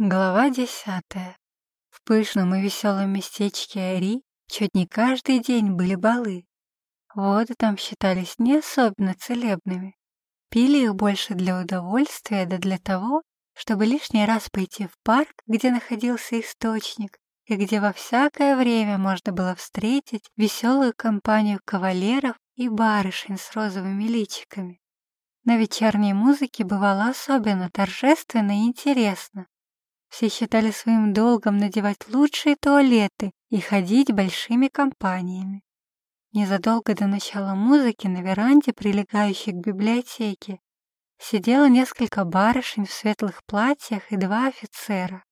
Глава десятая. В пышном и веселом местечке Ари чуть не каждый день были балы. Воды там считались не особенно целебными. Пили их больше для удовольствия, да для того, чтобы лишний раз пойти в парк, где находился источник, и где во всякое время можно было встретить веселую компанию кавалеров и барышень с розовыми личиками. На вечерней музыке бывало особенно торжественно и интересно. Все считали своим долгом надевать лучшие туалеты и ходить большими компаниями. Незадолго до начала музыки на веранде, прилегающей к библиотеке, сидело несколько барышень в светлых платьях и два офицера.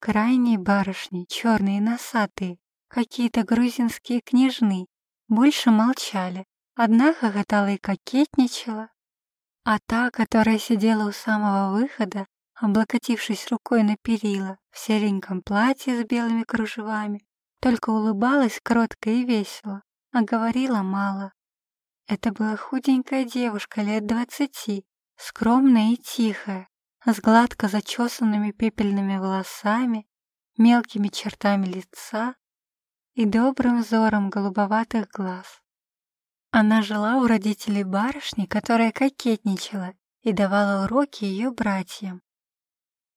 Крайние барышни, черные и носатые, какие-то грузинские княжны, больше молчали. Одна хохотала и кокетничала, а та, которая сидела у самого выхода, облокотившись рукой на перила, в сереньком платье с белыми кружевами, только улыбалась кротко и весело, а говорила мало. Это была худенькая девушка лет двадцати, скромная и тихая, с гладко зачесанными пепельными волосами, мелкими чертами лица и добрым взором голубоватых глаз. Она жила у родителей барышни, которая кокетничала и давала уроки ее братьям.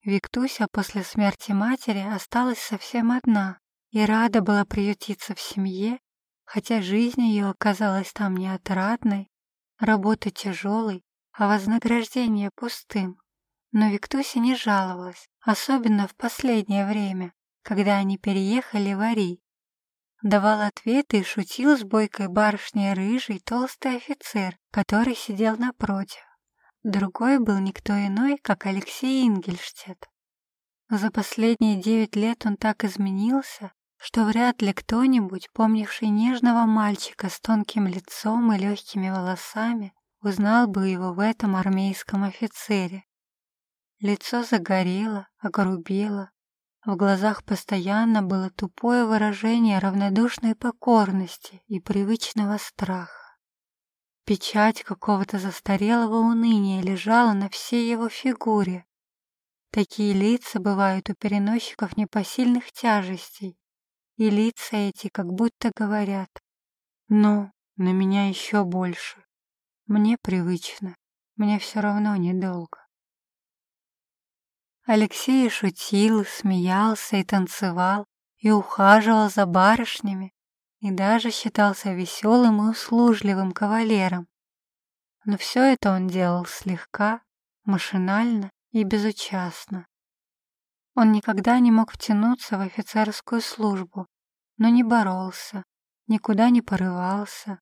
Виктуся после смерти матери осталась совсем одна и рада была приютиться в семье, хотя жизнь ее оказалась там неотрадной, работа тяжелой, а вознаграждение пустым. Но Виктуся не жаловалась, особенно в последнее время, когда они переехали в Ари. Давал ответы и шутил с бойкой барышней рыжий толстый офицер, который сидел напротив. Другой был никто иной, как Алексей Ингельштет. За последние девять лет он так изменился, что вряд ли кто-нибудь, помнивший нежного мальчика с тонким лицом и легкими волосами, узнал бы его в этом армейском офицере. Лицо загорело, огрубело, в глазах постоянно было тупое выражение равнодушной покорности и привычного страха. Печать какого-то застарелого уныния лежала на всей его фигуре. Такие лица бывают у переносчиков непосильных тяжестей, и лица эти как будто говорят «Ну, на меня еще больше. Мне привычно, мне все равно недолго». Алексей шутил, смеялся и танцевал, и ухаживал за барышнями, и даже считался веселым и услужливым кавалером. Но все это он делал слегка, машинально и безучастно. Он никогда не мог втянуться в офицерскую службу, но не боролся, никуда не порывался.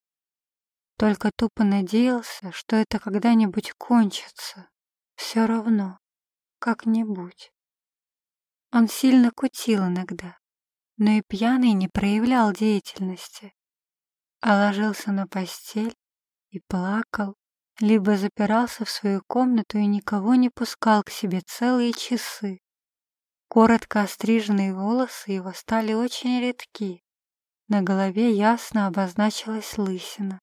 Только тупо надеялся, что это когда-нибудь кончится. Все равно, как-нибудь. Он сильно кутил иногда, но и пьяный не проявлял деятельности, а ложился на постель и плакал, либо запирался в свою комнату и никого не пускал к себе целые часы. Коротко остриженные волосы его стали очень редки. На голове ясно обозначилась лысина.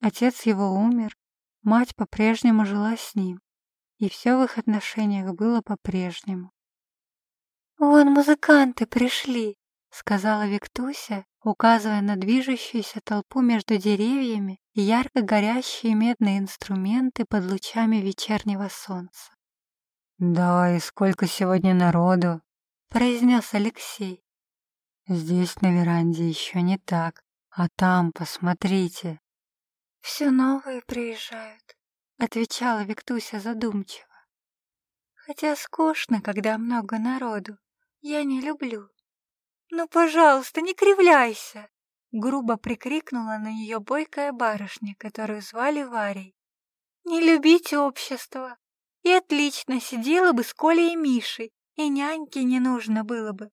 Отец его умер, мать по-прежнему жила с ним, и все в их отношениях было по-прежнему. «Вон музыканты пришли», сказала Виктуся, указывая на движущуюся толпу между деревьями и ярко горящие медные инструменты под лучами вечернего солнца. «Да, и сколько сегодня народу!» — произнес Алексей. «Здесь на веранде еще не так, а там, посмотрите». «Все новые приезжают», — отвечала Виктуся задумчиво. «Хотя скучно, когда много народу. Я не люблю. «Ну, пожалуйста, не кривляйся!» Грубо прикрикнула на нее бойкая барышня, которую звали Варей. «Не любить общество! И отлично сидела бы с Колей и Мишей, и няньки не нужно было бы.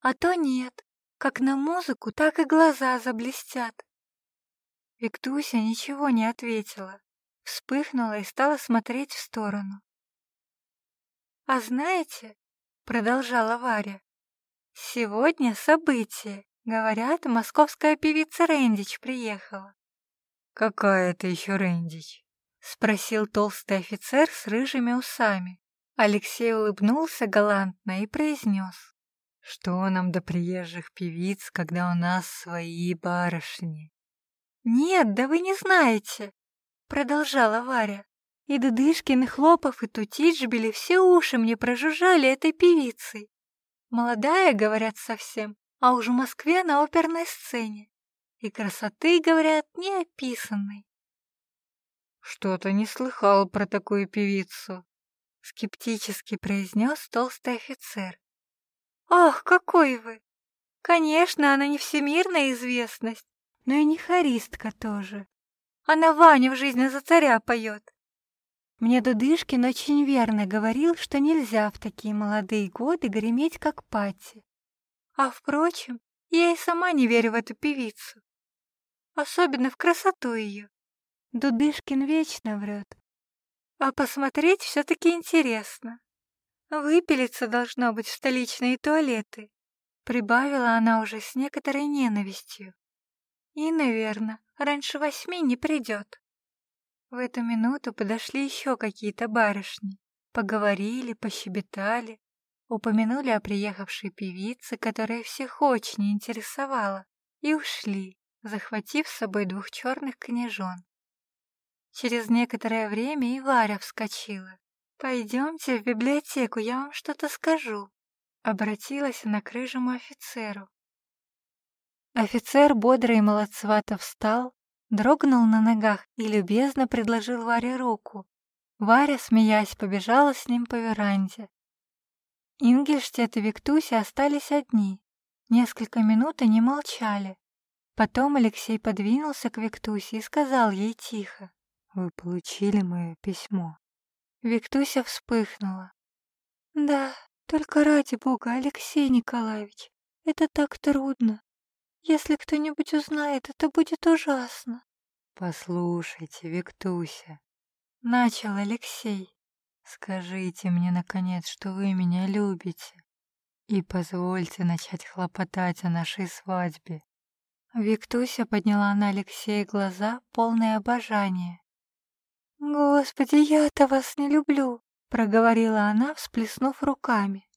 А то нет, как на музыку, так и глаза заблестят». Виктуся ничего не ответила, вспыхнула и стала смотреть в сторону. «А знаете, — продолжала Варя, Сегодня событие. Говорят, московская певица Рэндич приехала. Какая это еще Рэндич? Спросил толстый офицер с рыжими усами. Алексей улыбнулся галантно и произнес. Что нам до приезжих певиц, когда у нас свои барышни? Нет, да вы не знаете, продолжала Варя. И Дудышкин, и Хлопов, и Тутиджбели все уши мне прожужжали этой певицей. Молодая, говорят, совсем, а уж в Москве на оперной сцене. И красоты, говорят, неописанной. Что-то не слыхал про такую певицу, скептически произнес толстый офицер. Ах, какой вы! Конечно, она не всемирная известность, но и не хористка тоже. Она Ваню в жизни за царя поет. Мне Дудышкин очень верно говорил, что нельзя в такие молодые годы греметь, как Пати. А, впрочем, я и сама не верю в эту певицу. Особенно в красоту ее. Дудышкин вечно врет. А посмотреть все-таки интересно. Выпилиться должно быть в столичные туалеты. Прибавила она уже с некоторой ненавистью. И, наверное, раньше восьми не придет. В эту минуту подошли еще какие-то барышни. Поговорили, пощебетали, упомянули о приехавшей певице, которая всех очень интересовала, и ушли, захватив с собой двух черных княжон. Через некоторое время и Варя вскочила. «Пойдемте в библиотеку, я вам что-то скажу», — обратилась она к рыжему офицеру. Офицер бодро и молодцевато встал, дрогнул на ногах и любезно предложил Варе руку. Варя, смеясь, побежала с ним по веранде. Ингельштет и Виктуся остались одни. Несколько минут они молчали. Потом Алексей подвинулся к Виктусе и сказал ей тихо. «Вы получили мое письмо?» Виктуся вспыхнула. «Да, только ради бога, Алексей Николаевич, это так трудно. Если кто-нибудь узнает, это будет ужасно. Послушайте, Виктуся, начал Алексей. Скажите мне, наконец, что вы меня любите. И позвольте начать хлопотать о нашей свадьбе. Виктуся подняла на Алексея глаза, полные обожания. «Господи, я-то вас не люблю», — проговорила она, всплеснув руками.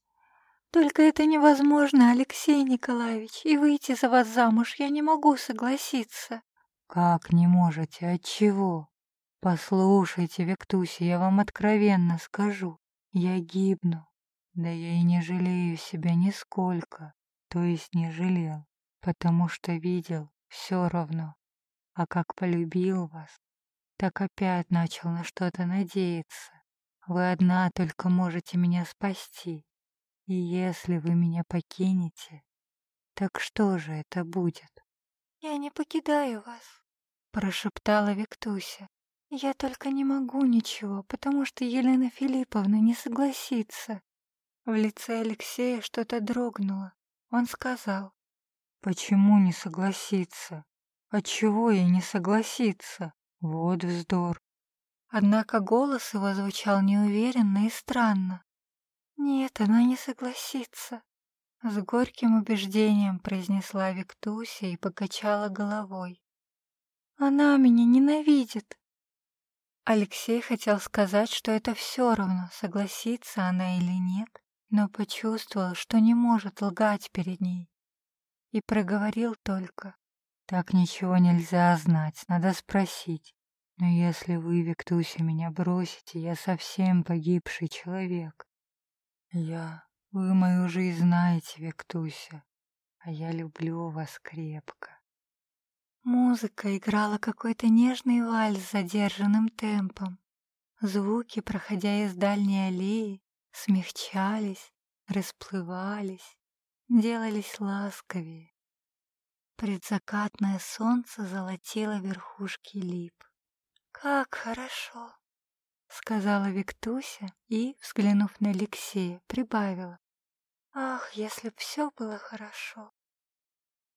Только это невозможно, Алексей Николаевич, и выйти за вас замуж я не могу согласиться. Как не можете? От чего? Послушайте, Виктуся, я вам откровенно скажу. Я гибну. Да я и не жалею себя нисколько. То есть не жалел, потому что видел все равно. А как полюбил вас, так опять начал на что-то надеяться. Вы одна только можете меня спасти. И если вы меня покинете, так что же это будет? Я не покидаю вас, прошептала Виктуся. Я только не могу ничего, потому что Елена Филипповна не согласится. В лице Алексея что-то дрогнуло. Он сказал. Почему не согласиться? Отчего ей не согласиться? Вот вздор. Однако голос его звучал неуверенно и странно. «Нет, она не согласится», — с горьким убеждением произнесла Виктуся и покачала головой. «Она меня ненавидит». Алексей хотел сказать, что это все равно, согласится она или нет, но почувствовал, что не может лгать перед ней. И проговорил только. «Так ничего нельзя знать, надо спросить. Но если вы, Виктуся, меня бросите, я совсем погибший человек. Я... Вы мою жизнь знаете, Виктуся, а я люблю вас крепко. Музыка играла какой-то нежный вальс с задержанным темпом. Звуки, проходя из дальней аллеи, смягчались, расплывались, делались ласковее. Предзакатное солнце золотило верхушки лип. «Как хорошо!» — сказала Виктуся и, взглянув на Алексея, прибавила. «Ах, если б все было хорошо!»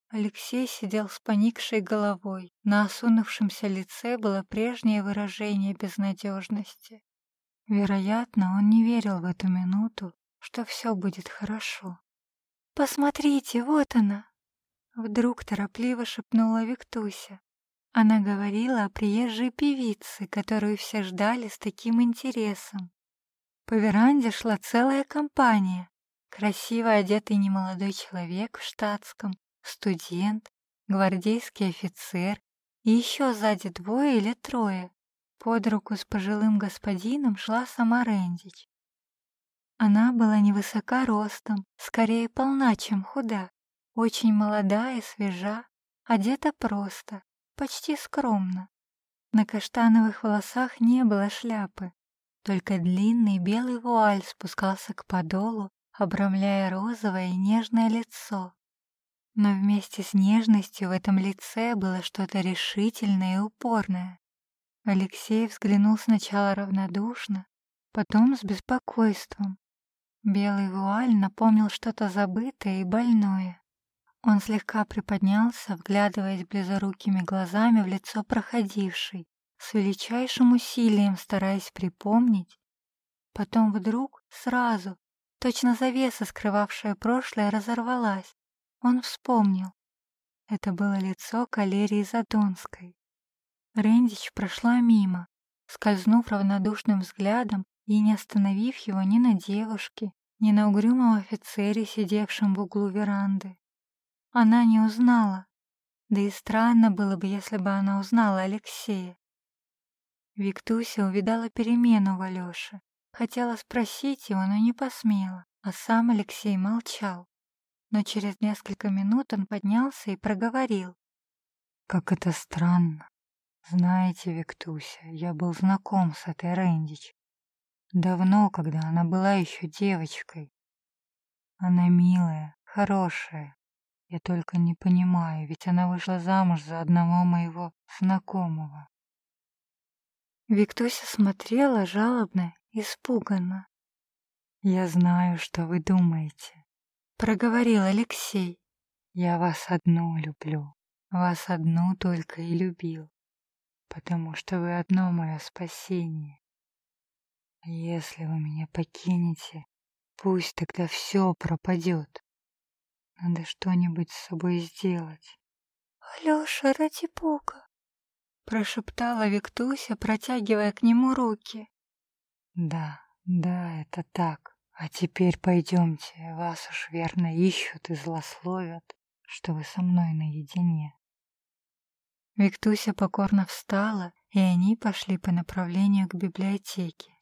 Алексей сидел с поникшей головой. На осунувшемся лице было прежнее выражение безнадежности. Вероятно, он не верил в эту минуту, что все будет хорошо. «Посмотрите, вот она!» Вдруг торопливо шепнула Виктуся. Она говорила о приезжей певице, которую все ждали с таким интересом. По веранде шла целая компания. Красиво одетый немолодой человек в штатском, студент, гвардейский офицер и еще сзади двое или трое. Под руку с пожилым господином шла сама Рэндич. Она была невысока ростом, скорее полна, чем худа, очень молода и свежа, одета просто, почти скромно. На каштановых волосах не было шляпы, только длинный белый вуаль спускался к подолу, обрамляя розовое и нежное лицо. Но вместе с нежностью в этом лице было что-то решительное и упорное. Алексей взглянул сначала равнодушно, потом с беспокойством. Белый вуаль напомнил что-то забытое и больное. Он слегка приподнялся, вглядываясь близорукими глазами в лицо проходившей, с величайшим усилием стараясь припомнить. Потом вдруг, сразу, точно завеса, скрывавшая прошлое, разорвалась. Он вспомнил. Это было лицо Калерии Задонской. Рэндич прошла мимо, скользнув равнодушным взглядом и не остановив его ни на девушке, ни на угрюмом офицере, сидевшем в углу веранды. Она не узнала, да и странно было бы, если бы она узнала Алексея. Виктуся увидала перемену в Алёше. Хотела спросить его, но не посмела, а сам Алексей молчал. Но через несколько минут он поднялся и проговорил. «Как это странно. Знаете, Виктуся, я был знаком с этой Рэндич. Давно, когда она была еще девочкой. Она милая, хорошая. Я только не понимаю, ведь она вышла замуж за одного моего знакомого. Виктуся смотрела жалобно, испуганно. «Я знаю, что вы думаете», — проговорил Алексей. «Я вас одну люблю, вас одну только и любил, потому что вы одно мое спасение. Если вы меня покинете, пусть тогда все пропадет. Надо что-нибудь с собой сделать». «Алеша, ради бога, прошептала Виктуся, протягивая к нему руки. Да, да, это так. А теперь пойдемте, вас уж верно ищут и злословят, что вы со мной наедине. Виктуся покорно встала, и они пошли по направлению к библиотеке.